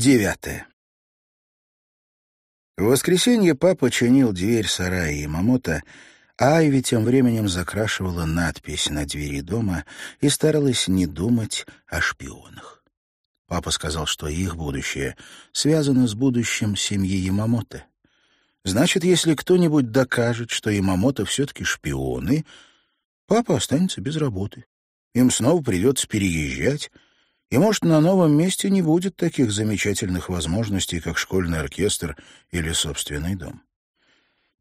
Девятое. В воскресенье папа чинил дверь сарая Ямамото, а Айви тем временем закрашивала надпись на двери дома и старалась не думать о шпионах. Папа сказал, что их будущее связано с будущим семьи Ямамото. Значит, если кто-нибудь докажет, что Ямамото все-таки шпионы, папа останется без работы. Им снова придется переезжать, и, может, на новом месте не будет таких замечательных возможностей, как школьный оркестр или собственный дом.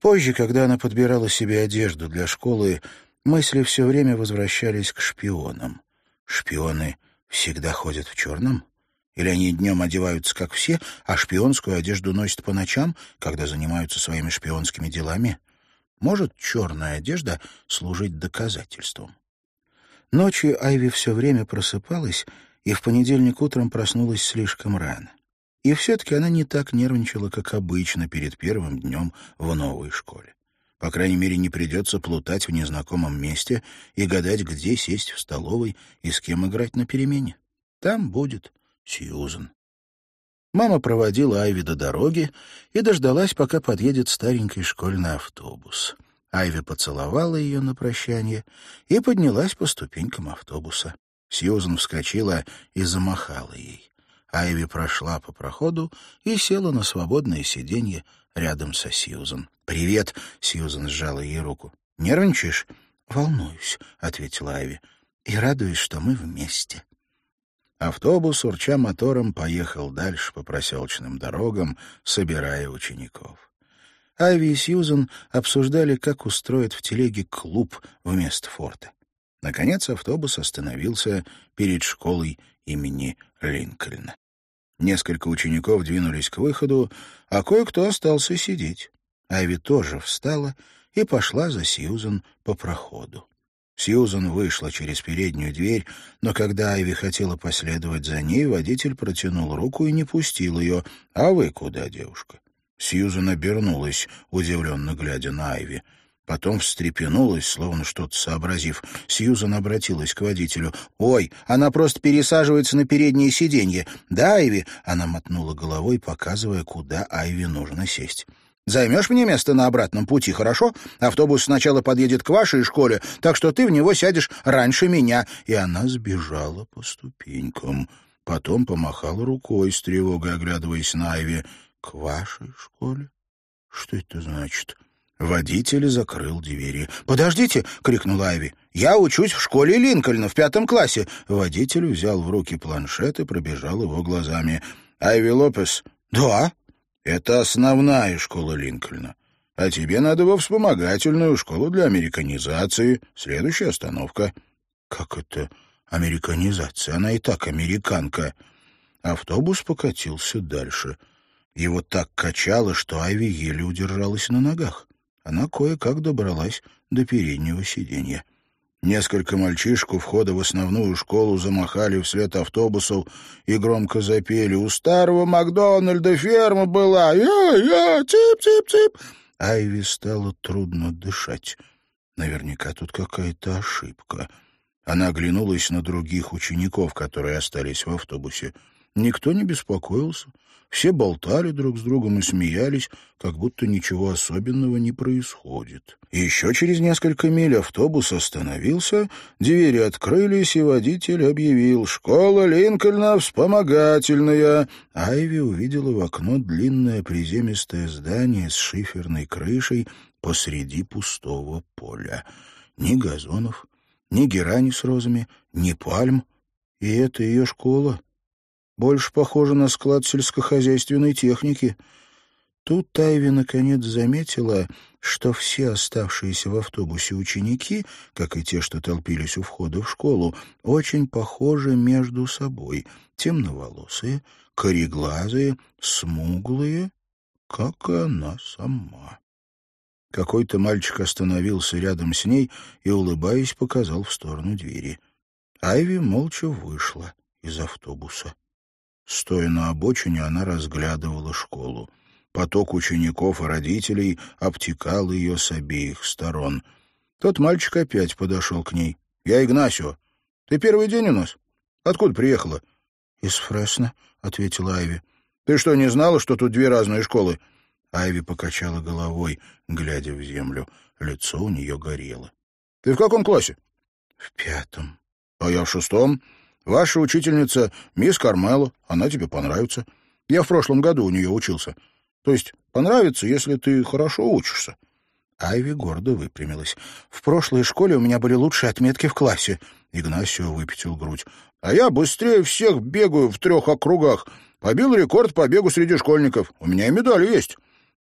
Позже, когда она подбирала себе одежду для школы, мысли все время возвращались к шпионам. Шпионы всегда ходят в черном? Или они днем одеваются, как все, а шпионскую одежду носят по ночам, когда занимаются своими шпионскими делами? Может черная одежда служить доказательством? Ночью Айви все время просыпалась и в понедельник утром проснулась слишком рано. И все-таки она не так нервничала, как обычно, перед первым днем в новой школе. По крайней мере, не придется плутать в незнакомом месте и гадать, где сесть в столовой и с кем играть на перемене. Там будет Сьюзен. Мама проводила Айви до дороги и дождалась, пока подъедет старенький школьный автобус. Айви поцеловала ее на прощание и поднялась по ступенькам автобуса. Сьюзен вскочила и замахала ей. Айви прошла по проходу и села на свободное сиденье рядом со Сьюзен. «Привет!» — Сьюзен сжала ей руку. «Нервничаешь?» «Волнуюсь», — ответила Айви. «И радуюсь, что мы вместе». Автобус, урча мотором, поехал дальше по проселочным дорогам, собирая учеников. Айви и Сьюзен обсуждали, как устроить в телеге клуб вместо форта. Наконец автобус остановился перед школой имени Линкольна. Несколько учеников двинулись к выходу, а кое-кто остался сидеть. Айви тоже встала и пошла за Сьюзен по проходу. Сьюзен вышла через переднюю дверь, но когда Айви хотела последовать за ней, водитель протянул руку и не пустил ее. «А вы куда, девушка?» Сьюзен обернулась, удивленно глядя на Айви. Потом встрепенулась, словно что-то сообразив. Сьюзан обратилась к водителю. «Ой, она просто пересаживается на переднее сиденье. Да, Айви?» Она мотнула головой, показывая, куда Айви нужно сесть. «Займешь мне место на обратном пути, хорошо? Автобус сначала подъедет к вашей школе, так что ты в него сядешь раньше меня». И она сбежала по ступенькам. Потом помахала рукой с тревогой, оглядываясь на Айви. «К вашей школе? Что это значит?» Водитель закрыл двери. «Подождите!» — крикнул Айви. «Я учусь в школе Линкольна в пятом классе!» Водитель взял в руки планшет и пробежал его глазами. «Айви Лопес?» «Да». «Это основная школа Линкольна. А тебе надо во вспомогательную школу для американизации. Следующая остановка». «Как это американизация? Она и так американка». Автобус покатился дальше. Его так качало, что Айви еле удержалась на ногах она кое-как добралась до переднего сиденья. Несколько мальчишек у входа в основную школу замахали вслед автобусу и громко запели «У старого Макдональда ферма была! Я-я! Тип-тип-тип!» Айви стало трудно дышать. Наверняка тут какая-то ошибка. Она оглянулась на других учеников, которые остались в автобусе. Никто не беспокоился. Все болтали друг с другом и смеялись, как будто ничего особенного не происходит. Еще через несколько миль автобус остановился, двери открылись, и водитель объявил «Школа Линкольна вспомогательная». Айви увидела в окно длинное приземистое здание с шиферной крышей посреди пустого поля. Ни газонов, ни герани с розами, ни пальм. И это ее школа. Больше похоже на склад сельскохозяйственной техники. Тут Тайви наконец заметила, что все оставшиеся в автобусе ученики, как и те, что толпились у входа в школу, очень похожи между собой. Темноволосые, кореглазые, смуглые, как и она сама. Какой-то мальчик остановился рядом с ней и, улыбаясь, показал в сторону двери. Айви молча вышла из автобуса. Стоя на обочине, она разглядывала школу. Поток учеников и родителей обтекал ее с обеих сторон. Тот мальчик опять подошел к ней. — Я Игнасио. Ты первый день у нас? Откуда приехала? — Из Фресно, — ответила Айви. Ты что, не знала, что тут две разные школы?» Айви покачала головой, глядя в землю. Лицо у нее горело. «Ты в каком классе?» «В пятом». «А я в шестом. Ваша учительница мисс Кармело. Она тебе понравится. Я в прошлом году у нее учился. То есть понравится, если ты хорошо учишься». Айви гордо выпрямилась. «В прошлой школе у меня были лучшие отметки в классе». Игнасио выпятил грудь. «А я быстрее всех бегаю в трех округах. Побил рекорд по бегу среди школьников. У меня и медаль есть».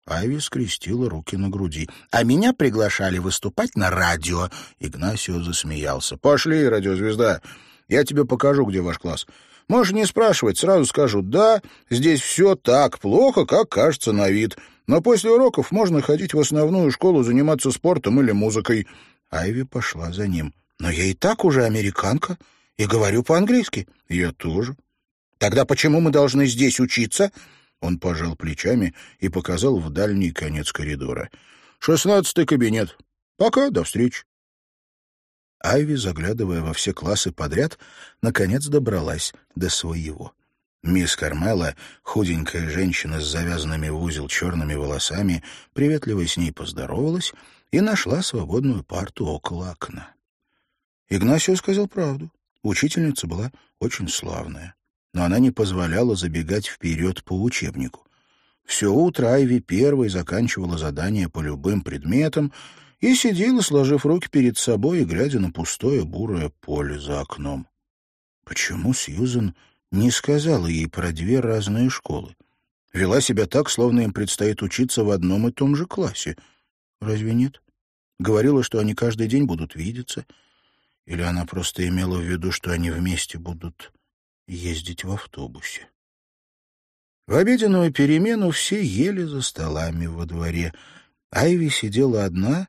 Айви скрестила руки на груди. «А меня приглашали выступать на радио». Игнасио засмеялся. «Пошли, радиозвезда. Я тебе покажу, где ваш класс. Можешь не спрашивать, сразу скажу, да, здесь все так плохо, как кажется на вид. Но после уроков можно ходить в основную школу, заниматься спортом или музыкой». Айви пошла за ним. «Но я и так уже американка и говорю по-английски». «Я тоже». «Тогда почему мы должны здесь учиться?» Он пожал плечами и показал в дальний конец коридора. «Шестнадцатый кабинет. Пока, до встречи». Айви, заглядывая во все классы подряд, наконец добралась до своего. Мисс Кармела, худенькая женщина с завязанными в узел черными волосами, приветливо с ней поздоровалась и нашла свободную парту около окна. Игнасио сказал правду. Учительница была очень славная но она не позволяла забегать вперед по учебнику. Все утро Айви первой заканчивала задания по любым предметам и сидела, сложив руки перед собой и глядя на пустое бурое поле за окном. Почему Сьюзен не сказала ей про две разные школы? Вела себя так, словно им предстоит учиться в одном и том же классе. Разве нет? Говорила, что они каждый день будут видеться. Или она просто имела в виду, что они вместе будут ездить в автобусе. В обеденную перемену все ели за столами во дворе. Айви сидела одна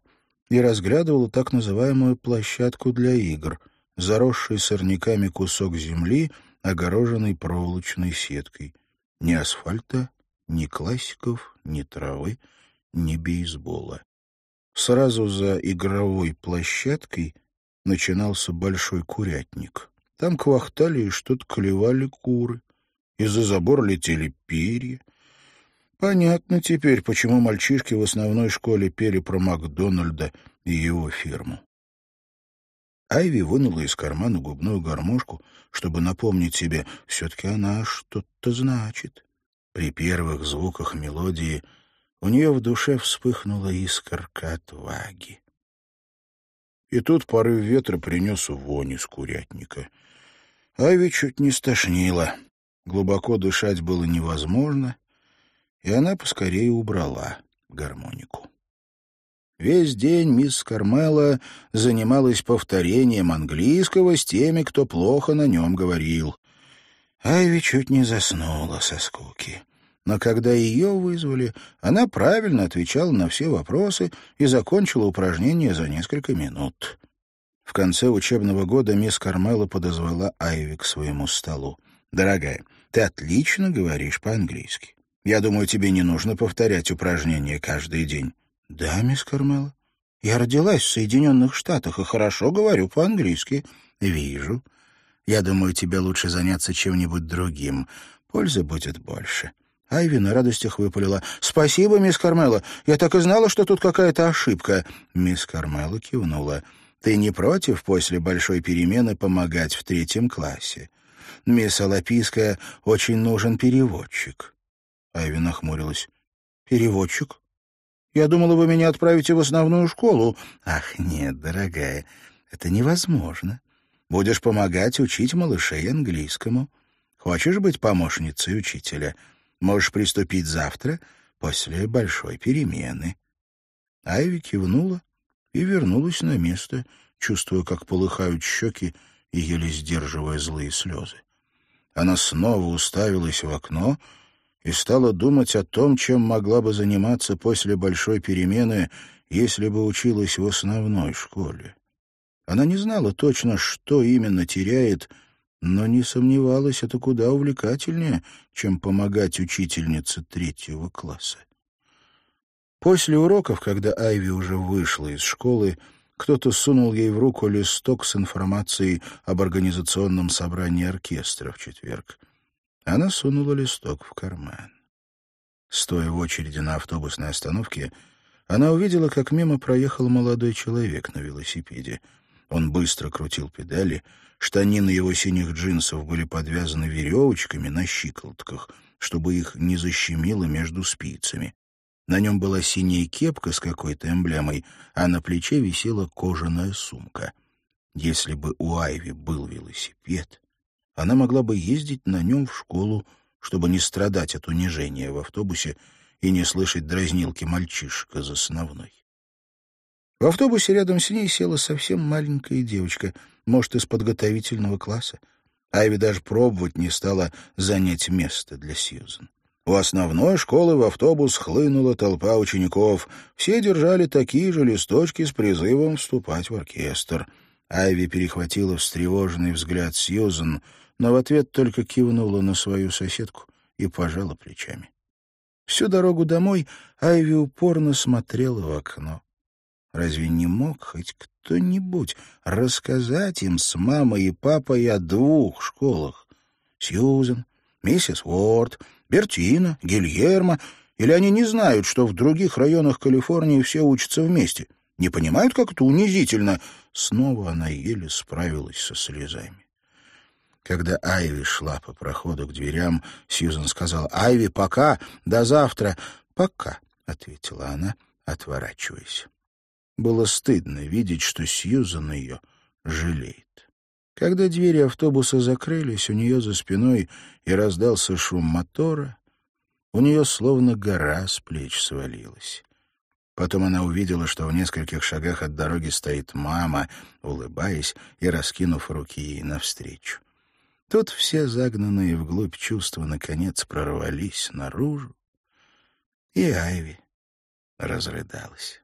и разглядывала так называемую площадку для игр, заросший сорняками кусок земли, огороженный проволочной сеткой. Ни асфальта, ни классиков, ни травы, ни бейсбола. Сразу за игровой площадкой начинался большой курятник. Там квахтали и что-то клевали куры. Из-за забора летели перья. Понятно теперь, почему мальчишки в основной школе пели про Макдональда и его фирму. Айви вынула из кармана губную гармошку, чтобы напомнить себе, все-таки она что-то значит. При первых звуках мелодии у нее в душе вспыхнула искорка отваги. И тут порыв ветра принес вонь из курятника — Ави чуть не стошнило. Глубоко дышать было невозможно, и она поскорее убрала гармонику. Весь день мисс Кармела занималась повторением английского с теми, кто плохо на нем говорил. Айви чуть не заснула со скуки. Но когда ее вызвали, она правильно отвечала на все вопросы и закончила упражнение за несколько минут. В конце учебного года мисс Кармела подозвала Айви к своему столу. «Дорогая, ты отлично говоришь по-английски. Я думаю, тебе не нужно повторять упражнения каждый день». «Да, мисс Кармела. Я родилась в Соединенных Штатах и хорошо говорю по-английски». «Вижу. Я думаю, тебе лучше заняться чем-нибудь другим. Пользы будет больше». Айви на радостях выпалила. «Спасибо, мисс Кармела. Я так и знала, что тут какая-то ошибка». Мисс Кармела кивнула. Ты не против после большой перемены помогать в третьем классе? Мисс Алапийская очень нужен переводчик». Айви нахмурилась. «Переводчик? Я думала, вы меня отправите в основную школу». «Ах, нет, дорогая, это невозможно. Будешь помогать учить малышей английскому. Хочешь быть помощницей учителя? Можешь приступить завтра после большой перемены». Айви кивнула и вернулась на место, чувствуя, как полыхают щеки и еле сдерживая злые слезы. Она снова уставилась в окно и стала думать о том, чем могла бы заниматься после большой перемены, если бы училась в основной школе. Она не знала точно, что именно теряет, но не сомневалась, это куда увлекательнее, чем помогать учительнице третьего класса. После уроков, когда Айви уже вышла из школы, кто-то сунул ей в руку листок с информацией об организационном собрании оркестра в четверг. Она сунула листок в карман. Стоя в очереди на автобусной остановке, она увидела, как мимо проехал молодой человек на велосипеде. Он быстро крутил педали, штанины его синих джинсов были подвязаны веревочками на щиколотках, чтобы их не защемило между спицами. На нем была синяя кепка с какой-то эмблемой, а на плече висела кожаная сумка. Если бы у Айви был велосипед, она могла бы ездить на нем в школу, чтобы не страдать от унижения в автобусе и не слышать дразнилки мальчишек из основной. В автобусе рядом с ней села совсем маленькая девочка, может, из подготовительного класса. Айви даже пробовать не стала занять место для Сьюзен. У основной школы в автобус хлынула толпа учеников. Все держали такие же листочки с призывом вступать в оркестр. Айви перехватила встревоженный взгляд Сьюзен, но в ответ только кивнула на свою соседку и пожала плечами. Всю дорогу домой Айви упорно смотрела в окно. Разве не мог хоть кто-нибудь рассказать им с мамой и папой о двух школах? Сьюзен, миссис Уорд Бертина, Гильермо, или они не знают, что в других районах Калифорнии все учатся вместе? Не понимают, как это унизительно? Снова она еле справилась со слезами. Когда Айви шла по проходу к дверям, Сьюзан сказала, «Айви, пока, до завтра». «Пока», — ответила она, отворачиваясь. Было стыдно видеть, что Сьюзан ее жалеет. Когда двери автобуса закрылись у нее за спиной и раздался шум мотора, у нее словно гора с плеч свалилась. Потом она увидела, что в нескольких шагах от дороги стоит мама, улыбаясь и раскинув руки ей навстречу. Тут все загнанные вглубь чувства наконец прорвались наружу, и Айви разрыдалась.